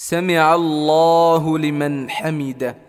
سمع الله لمن حمده.